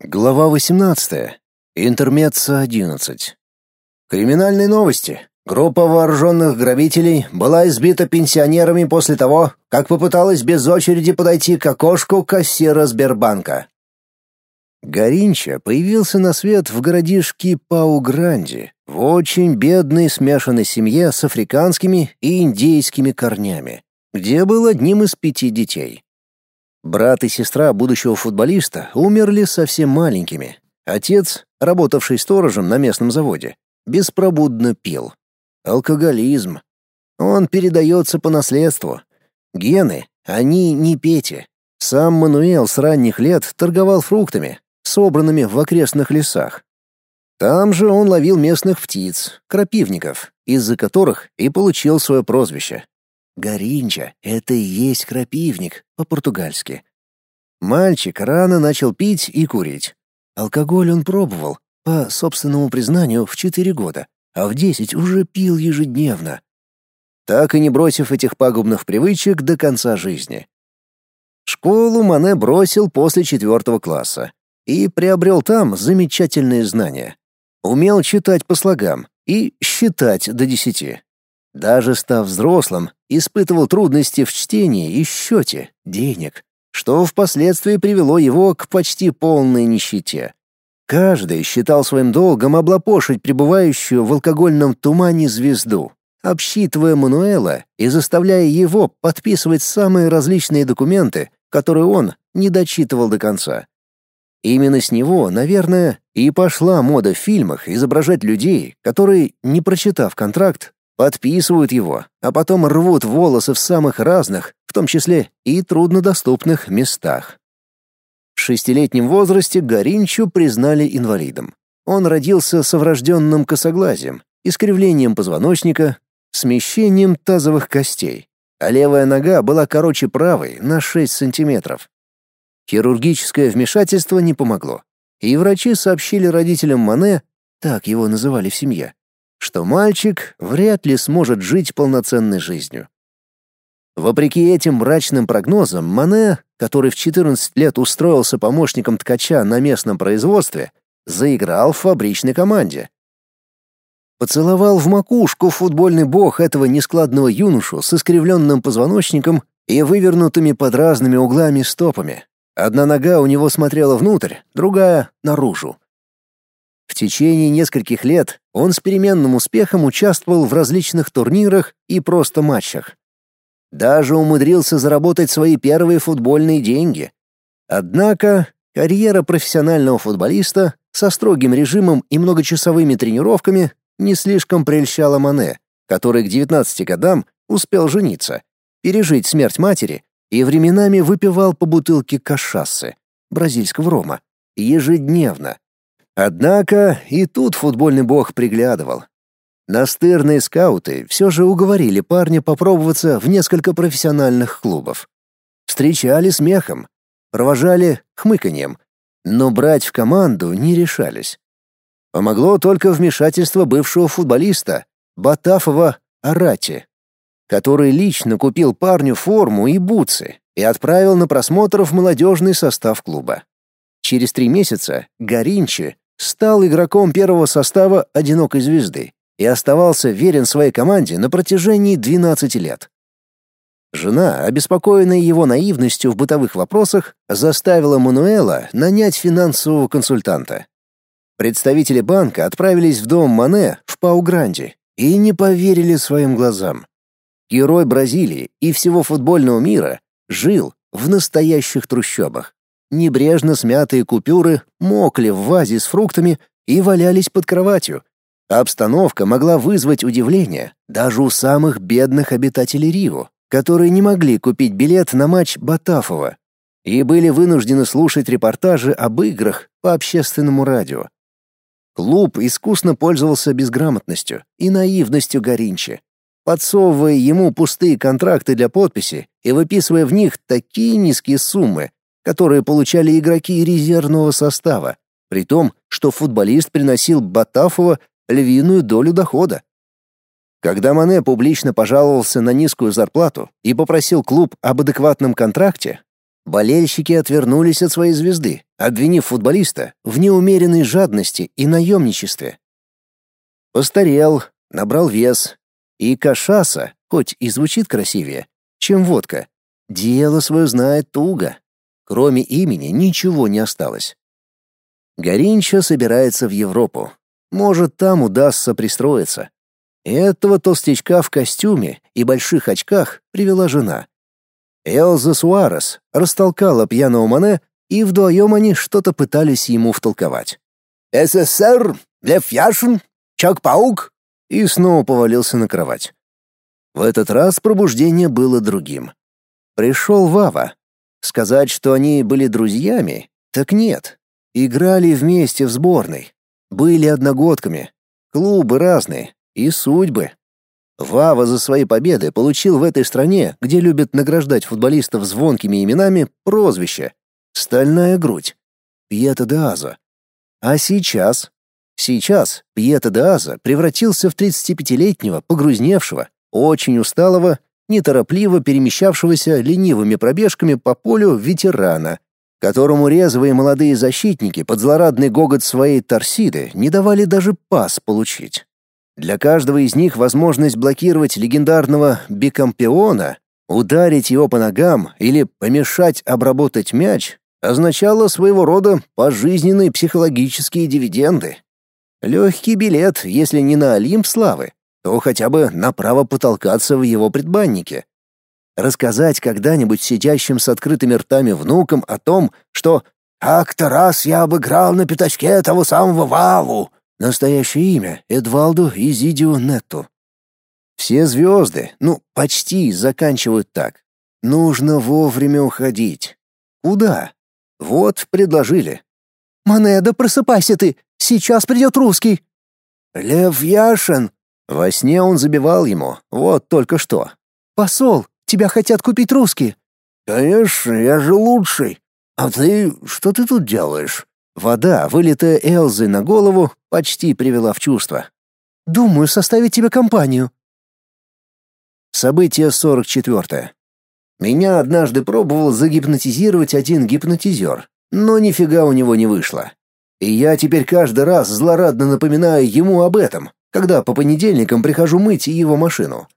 Глава 18. Интермеца 11. Криминальные новости. Группа вооруженных грабителей была избита пенсионерами после того, как попыталась без очереди подойти к окошку кассира Сбербанка. Горинча появился на свет в городишке Пау-Гранди, в очень бедной смешанной семье с африканскими и индейскими корнями, где был одним из пяти детей. Брат и сестра будущего футболиста умерли совсем маленькими. Отец, работавший сторожем на местном заводе, беспробудно пил. Алкоголизм. Он передается по наследству. Гены, они не Пети. Сам Мануэл с ранних лет торговал фруктами, собранными в окрестных лесах. Там же он ловил местных птиц, крапивников, из-за которых и получил свое прозвище. Горинча — это и есть крапивник по-португальски. Мальчик рано начал пить и курить. Алкоголь он пробовал, по собственному признанию, в четыре года, а в десять уже пил ежедневно. Так и не бросив этих пагубных привычек до конца жизни. Школу Мане бросил после четвертого класса и приобрел там замечательные знания. Умел читать по слогам и считать до десяти. Даже став взрослым, испытывал трудности в чтении и счете денег, что впоследствии привело его к почти полной нищете. Каждый считал своим долгом облапошить пребывающую в алкогольном тумане звезду, обсчитывая Мануэла и заставляя его подписывать самые различные документы, которые он не дочитывал до конца. Именно с него, наверное, и пошла мода в фильмах изображать людей, которые, не прочитав контракт, подписывают его, а потом рвут волосы в самых разных, в том числе и труднодоступных местах. В шестилетнем возрасте Горинчу признали инвалидом. Он родился с врожденным косоглазием, искривлением позвоночника, смещением тазовых костей, а левая нога была короче правой на 6 сантиметров. Хирургическое вмешательство не помогло, и врачи сообщили родителям Мане, так его называли в семье, что мальчик вряд ли сможет жить полноценной жизнью. Вопреки этим мрачным прогнозам, Мане, который в 14 лет устроился помощником ткача на местном производстве, заиграл в фабричной команде. Поцеловал в макушку футбольный бог этого нескладного юношу с искривленным позвоночником и вывернутыми под разными углами стопами. Одна нога у него смотрела внутрь, другая — наружу. В течение нескольких лет он с переменным успехом участвовал в различных турнирах и просто матчах. Даже умудрился заработать свои первые футбольные деньги. Однако карьера профессионального футболиста со строгим режимом и многочасовыми тренировками не слишком прельщала Мане, который к 19 годам успел жениться, пережить смерть матери и временами выпивал по бутылке кашассы, бразильского рома, ежедневно, Однако и тут футбольный бог приглядывал. Настырные скауты все же уговорили парня попробоваться в несколько профессиональных клубов. Встречали смехом, провожали хмыканьем, но брать в команду не решались. Помогло только вмешательство бывшего футболиста Батафова Арати, который лично купил парню форму и бутсы и отправил на просмотр в молодежный состав клуба. Через три месяца Горинчи стал игроком первого состава «Одинокой звезды» и оставался верен своей команде на протяжении 12 лет. Жена, обеспокоенная его наивностью в бытовых вопросах, заставила Мануэла нанять финансового консультанта. Представители банка отправились в дом Мане в Пау-Гранди и не поверили своим глазам. Герой Бразилии и всего футбольного мира жил в настоящих трущобах. Небрежно смятые купюры мокли в вазе с фруктами и валялись под кроватью. Обстановка могла вызвать удивление даже у самых бедных обитателей Рио, которые не могли купить билет на матч Батафова и были вынуждены слушать репортажи об играх по общественному радио. Клуб искусно пользовался безграмотностью и наивностью Горинчи, подсовывая ему пустые контракты для подписи и выписывая в них такие низкие суммы, которые получали игроки резервного состава, при том, что футболист приносил Батафова львиную долю дохода. Когда Мане публично пожаловался на низкую зарплату и попросил клуб об адекватном контракте, Болельщики отвернулись от своей звезды, обвинив футболиста в неумеренной жадности и наемничестве. Постарел, набрал вес, и кашаса, хоть и звучит красивее, чем водка, дело свое знает туго. Кроме имени ничего не осталось. Горинча собирается в Европу. Может, там удастся пристроиться. Этого толстячка в костюме и больших очках привела жена. Элза Суарес растолкала пьяного Мане, и вдвоем они что-то пытались ему втолковать. «СССР, Лев Яшин, Чак-паук!» И снова повалился на кровать. В этот раз пробуждение было другим. Пришел Вава. Сказать, что они были друзьями, так нет. Играли вместе в сборной. Были одногодками. Клубы разные. И судьбы. Вава за свои победы получил в этой стране, где любят награждать футболистов звонкими именами, прозвище «Стальная грудь» Пьета де Аза. А сейчас? Сейчас Пьета де Аза превратился в 35-летнего, погрузневшего, очень усталого, неторопливо перемещавшегося ленивыми пробежками по полю ветерана, которому резвые молодые защитники под злорадный гогот своей торсиды не давали даже пас получить. Для каждого из них возможность блокировать легендарного бикампиона, ударить его по ногам или помешать обработать мяч означало своего рода пожизненные психологические дивиденды. Легкий билет, если не на Олимп славы, то хотя бы на право потолкаться в его предбаннике. Рассказать когда-нибудь сидящим с открытыми ртами внукам о том, что «как-то раз я обыграл на пятачке того самого Ваву», Настоящее имя — Эдвалду Изидио Нетто. Все звезды, ну, почти, заканчивают так. Нужно вовремя уходить. Куда? Вот, предложили. «Монеда, просыпайся ты! Сейчас придет русский!» «Лев Яшин!» Во сне он забивал ему, вот только что. «Посол, тебя хотят купить русские!» «Конечно, я же лучший! А ты... что ты тут делаешь?» Вода, вылитая Элзой на голову, почти привела в чувство. «Думаю составить тебе компанию». Событие 44. Меня однажды пробовал загипнотизировать один гипнотизер, но нифига у него не вышло. И я теперь каждый раз злорадно напоминаю ему об этом, когда по понедельникам прихожу мыть его машину.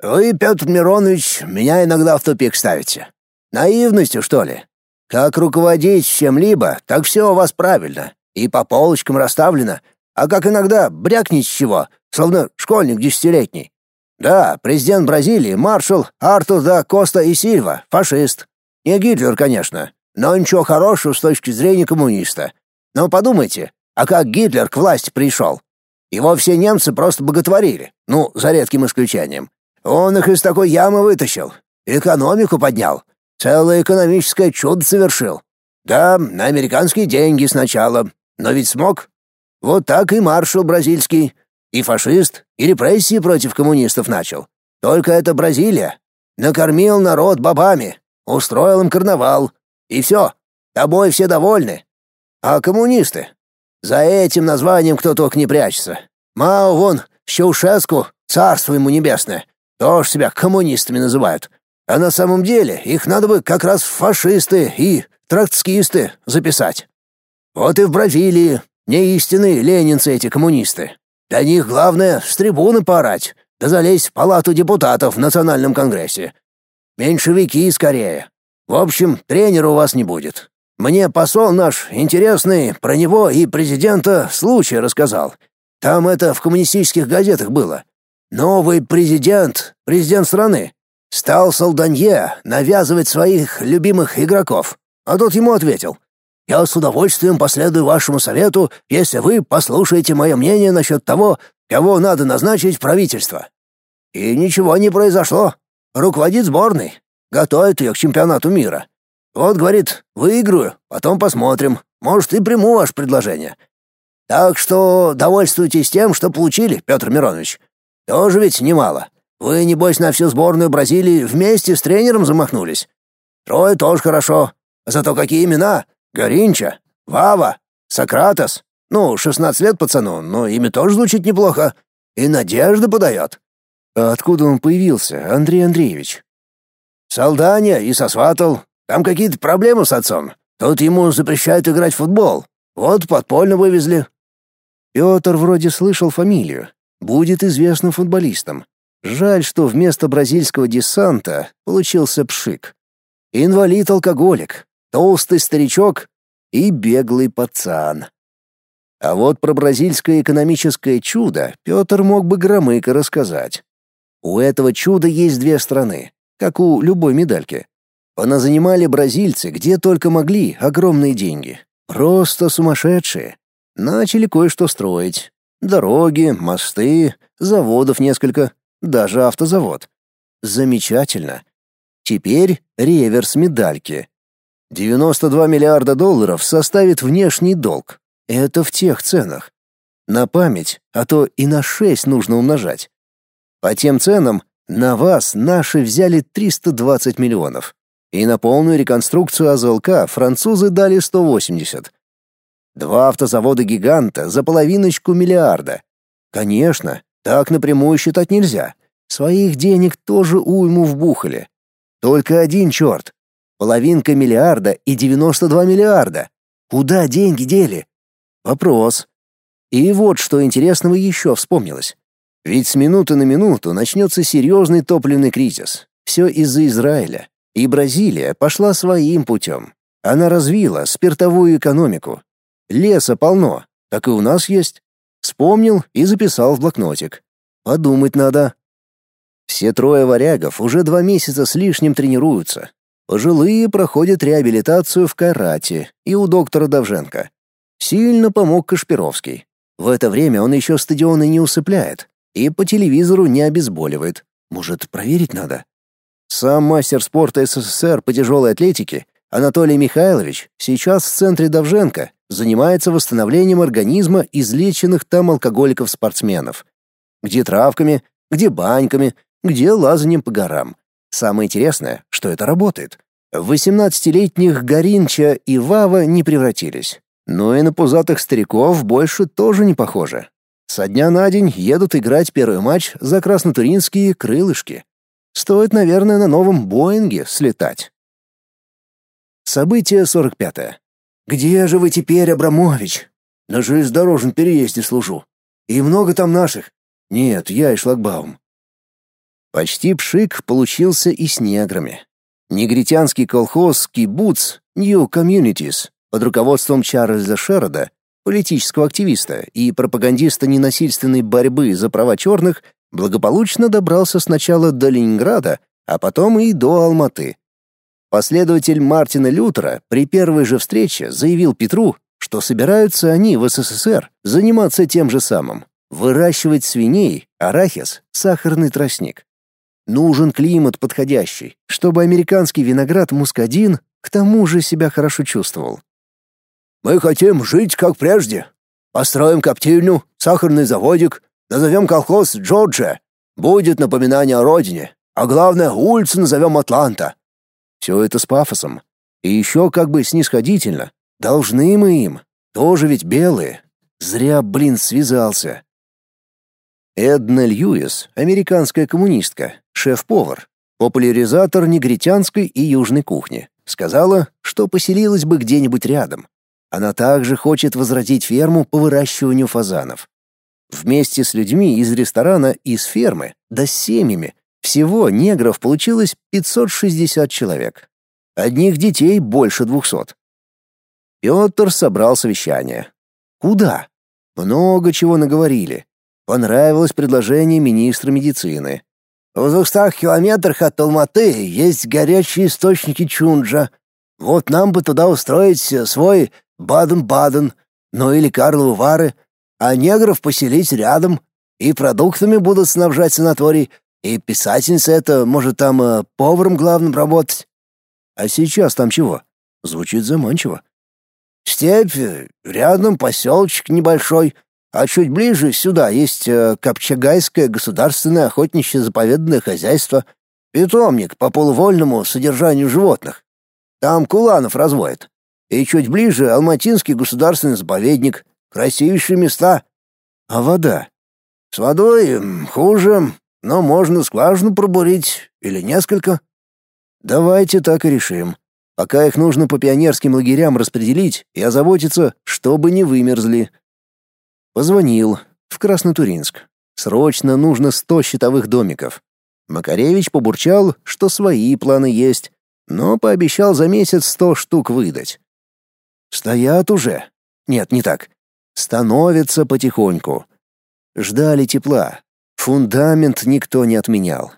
«Вы, Петр Миронович, меня иногда в тупик ставите. Наивностью, что ли? Как руководить чем-либо, так все у вас правильно, и по полочкам расставлено, а как иногда брякнить с чего, словно школьник десятилетний. Да, президент Бразилии, маршал Артур да Коста и Сильва, фашист. Не Гитлер, конечно, но ничего хорошего с точки зрения коммуниста. Но подумайте, а как Гитлер к власти пришел? Его все немцы просто боготворили, ну, за редким исключением. Он их из такой ямы вытащил, экономику поднял, Целое экономическое чудо совершил. Да, на американские деньги сначала, но ведь смог. Вот так и маршал бразильский, и фашист, и репрессии против коммунистов начал. Только это Бразилия. Накормил народ бабами, устроил им карнавал, и все, тобой все довольны. А коммунисты? За этим названием кто только не прячется. Мао вон, Щаушеску, царство ему небесное, тоже себя коммунистами называют. А на самом деле их надо бы как раз фашисты и троцкисты записать. Вот и в Бразилии не истинные ленинцы эти коммунисты. Для них главное с трибуны поорать, да залезть в палату депутатов в национальном конгрессе. Меньшевики скорее. В общем, тренера у вас не будет. Мне посол наш интересный про него и президента случай рассказал. Там это в коммунистических газетах было. Новый президент, президент страны, Стал Салданье навязывать своих любимых игроков. А тот ему ответил, «Я с удовольствием последую вашему совету, если вы послушаете мое мнение насчет того, кого надо назначить в правительство». И ничего не произошло. Руководит сборной, готовит ее к чемпионату мира. Вот, говорит, выиграю, потом посмотрим. Может, и приму ваше предложение. Так что довольствуйтесь тем, что получили, Петр Миронович. Тоже ведь немало. Вы, небось, на всю сборную Бразилии вместе с тренером замахнулись? Трое тоже хорошо. Зато какие имена? Горинча, Вава, Сократос. Ну, шестнадцать лет пацану, но имя тоже звучит неплохо. И надежда подает. А откуда он появился, Андрей Андреевич? Солдания и сосватал. Там какие-то проблемы с отцом. Тут ему запрещают играть в футбол. Вот подпольно вывезли». Петр вроде слышал фамилию. Будет известным футболистом. Жаль, что вместо бразильского десанта получился пшик. Инвалид-алкоголик, толстый старичок и беглый пацан. А вот про бразильское экономическое чудо Петр мог бы громыко рассказать. У этого чуда есть две стороны, как у любой медальки. Поназанимали бразильцы где только могли огромные деньги. Просто сумасшедшие. Начали кое-что строить. Дороги, мосты, заводов несколько, даже автозавод. Замечательно. Теперь реверс медальки. 92 миллиарда долларов составит внешний долг. Это в тех ценах. На память, а то и на 6 нужно умножать. По тем ценам на вас наши взяли 320 миллионов. И на полную реконструкцию АЗЛК французы дали 180. Два автозавода-гиганта за половиночку миллиарда. Конечно, так напрямую считать нельзя. Своих денег тоже уйму вбухали. Только один черт. Половинка миллиарда и 92 миллиарда. Куда деньги дели? Вопрос. И вот что интересного еще вспомнилось. Ведь с минуты на минуту начнется серьезный топливный кризис. Все из-за Израиля. И Бразилия пошла своим путем. Она развила спиртовую экономику. Леса полно, так и у нас есть. Вспомнил и записал в блокнотик. Подумать надо. Все трое варягов уже два месяца с лишним тренируются. Пожилые проходят реабилитацию в карате и у доктора Давженко. Сильно помог Кашпировский. В это время он еще стадионы не усыпляет и по телевизору не обезболивает. Может, проверить надо? Сам мастер спорта СССР по тяжелой атлетике Анатолий Михайлович сейчас в центре Давженко занимается восстановлением организма излеченных там алкоголиков-спортсменов. Где травками, где баньками, где лазанием по горам. Самое интересное, что это работает. В 18-летних Горинча и Вава не превратились. Но и на пузатых стариков больше тоже не похоже. Со дня на день едут играть первый матч за краснотуринские крылышки. Стоит, наверное, на новом Боинге слетать. Событие 45. -е. «Где же вы теперь, Абрамович?» «На железнодорожном переезде служу. И много там наших?» «Нет, я и шлагбаум. Почти пшик получился и с неграми. Негритянский колхоз «Кибуц» New Communities под руководством Чарльза Шерода, политического активиста и пропагандиста ненасильственной борьбы за права черных, благополучно добрался сначала до Ленинграда, а потом и до Алматы. Последователь Мартина Лютера при первой же встрече заявил Петру, что собираются они в СССР заниматься тем же самым — выращивать свиней, арахис, сахарный тростник. Нужен климат подходящий, чтобы американский виноград мускадин к тому же себя хорошо чувствовал. «Мы хотим жить как прежде. Построим коптильню, сахарный заводик, назовем колхоз Джорджия. Будет напоминание о родине, а главное, улицу назовем Атланта». Все это с пафосом. И еще как бы снисходительно. Должны мы им. Тоже ведь белые. Зря, блин, связался. Эдна Льюис, американская коммунистка, шеф-повар, популяризатор негритянской и южной кухни, сказала, что поселилась бы где-нибудь рядом. Она также хочет возродить ферму по выращиванию фазанов. Вместе с людьми из ресторана и с фермы, да с семьями, всего негров получилось 560 человек. Одних детей больше 200. Петр собрал совещание. Куда? Много чего наговорили. Понравилось предложение министра медицины. В двухстах километрах от Алматы есть горячие источники Чунджа. Вот нам бы туда устроить свой Баден-Баден, ну или Карловы Вары, а негров поселить рядом, и продуктами будут снабжать санаторий, и писательница это может там э, поваром главным работать. А сейчас там чего? Звучит заманчиво. Степь, рядом поселочек небольшой — а чуть ближе сюда есть э, Копчагайское государственное охотничье заповедное хозяйство, питомник по полувольному содержанию животных. Там куланов разводят. И чуть ближе Алматинский государственный заповедник. Красивейшие места. А вода? С водой хуже, но можно скважину пробурить или несколько. Давайте так и решим. Пока их нужно по пионерским лагерям распределить и озаботиться, чтобы не вымерзли. Позвонил в Краснотуринск. Срочно нужно сто щитовых домиков. Макаревич побурчал, что свои планы есть, но пообещал за месяц сто штук выдать. Стоят уже. Нет, не так. Становятся потихоньку. Ждали тепла. Фундамент никто не отменял.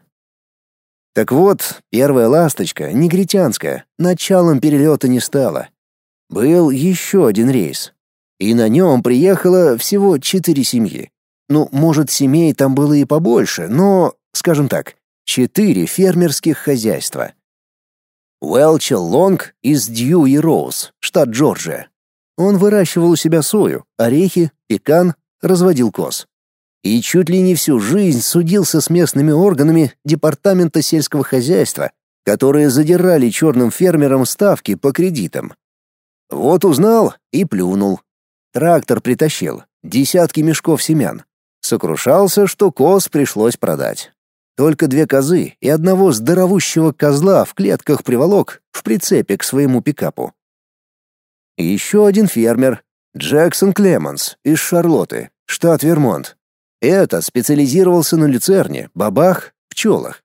Так вот, первая ласточка, негритянская, началом перелета не стала. Был еще один рейс. И на нем приехало всего четыре семьи. Ну, может, семей там было и побольше, но, скажем так, четыре фермерских хозяйства. Уэлчел Лонг из Дьюи Роуз, штат Джорджия. Он выращивал у себя сою, орехи, пекан, разводил коз и чуть ли не всю жизнь судился с местными органами Департамента сельского хозяйства, которые задирали черным фермерам ставки по кредитам. Вот узнал и плюнул. Трактор притащил, десятки мешков семян. Сокрушался, что коз пришлось продать. Только две козы и одного здоровущего козла в клетках приволок в прицепе к своему пикапу. Еще один фермер, Джексон Клеманс из Шарлотты, штат Вермонт, это специализировался на люцерне, бабах, пчелах.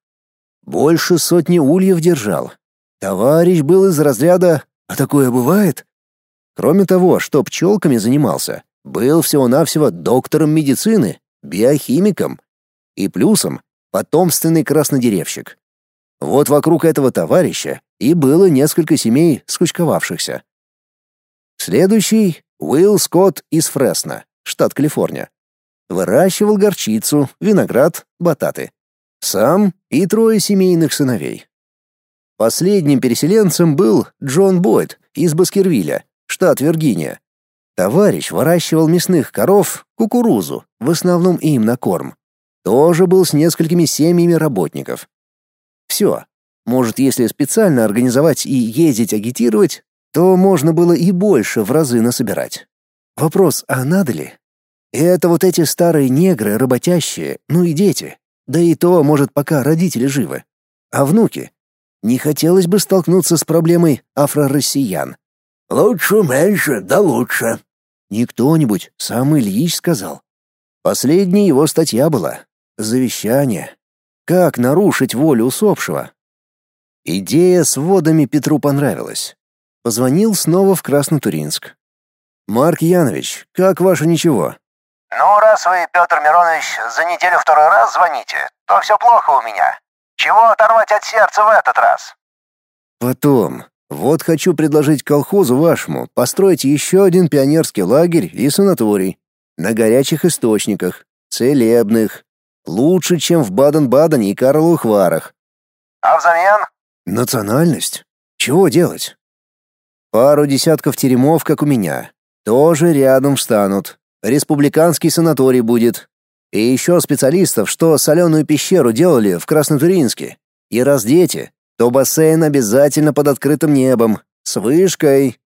Больше сотни ульев держал. Товарищ был из разряда «А такое бывает?» Кроме того, что пчелками занимался, был всего-навсего доктором медицины, биохимиком и плюсом потомственный краснодеревщик. Вот вокруг этого товарища и было несколько семей скучковавшихся. Следующий — Уилл Скотт из Фресно, штат Калифорния. Выращивал горчицу, виноград, бататы. Сам и трое семейных сыновей. Последним переселенцем был Джон Бойд из Баскервилля, штат Виргиния. Товарищ выращивал мясных коров, кукурузу, в основном им на корм. Тоже был с несколькими семьями работников. Все. Может, если специально организовать и ездить агитировать, то можно было и больше в разы насобирать. Вопрос, а надо ли? Это вот эти старые негры, работящие, ну и дети. Да и то, может, пока родители живы. А внуки? Не хотелось бы столкнуться с проблемой афро-россиян. «Лучше меньше, да лучше», — не кто-нибудь, сам Ильич сказал. Последняя его статья была. Завещание. Как нарушить волю усопшего? Идея с водами Петру понравилась. Позвонил снова в Краснотуринск. «Марк Янович, как ваше ничего?» «Ну, раз вы, Петр Миронович, за неделю второй раз звоните, то все плохо у меня. Чего оторвать от сердца в этот раз?» «Потом. Вот хочу предложить колхозу вашему построить еще один пионерский лагерь и санаторий. На горячих источниках, целебных. Лучше, чем в Баден-Бадене и Карловых Варах. А взамен? Национальность. Чего делать? Пару десятков теремов, как у меня. Тоже рядом встанут. Республиканский санаторий будет. И еще специалистов, что соленую пещеру делали в Краснотуринске. И раз дети, то бассейн обязательно под открытым небом, с вышкой.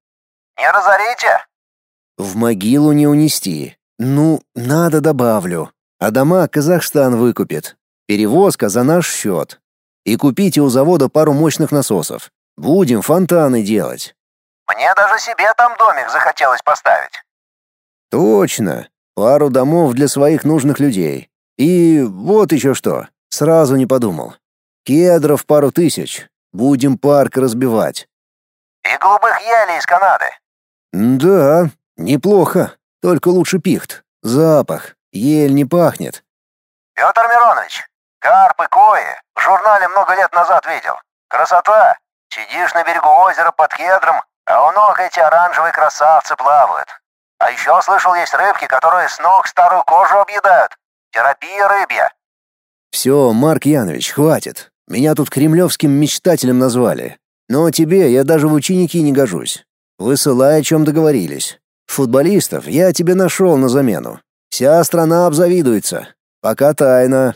Не разорите? В могилу не унести. Ну, надо добавлю. А дома Казахстан выкупит. Перевозка за наш счет. И купите у завода пару мощных насосов. Будем фонтаны делать. Мне даже себе там домик захотелось поставить. Точно. Пару домов для своих нужных людей. И вот еще что. Сразу не подумал. Кедров пару тысяч. Будем парк разбивать. И голубых елей из Канады. Да, неплохо. Только лучше пихт. Запах. Ель не пахнет. Петр Миронович, карпы, кои в журнале много лет назад видел. Красота. Сидишь на берегу озера под кедром, а у ног эти оранжевые красавцы плавают. А еще слышал, есть рыбки, которые с ног старую кожу объедают. Терапия рыбья. Все, Марк Янович, хватит. Меня тут кремлевским мечтателем назвали. Но тебе я даже в ученики не гожусь. Высылай, о чем договорились. Футболистов я тебе нашел на замену. Вся страна обзавидуется. Пока тайна.